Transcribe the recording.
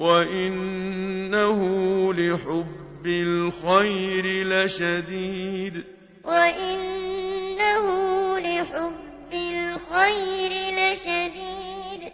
وإنه لحب الخير لشديد وإن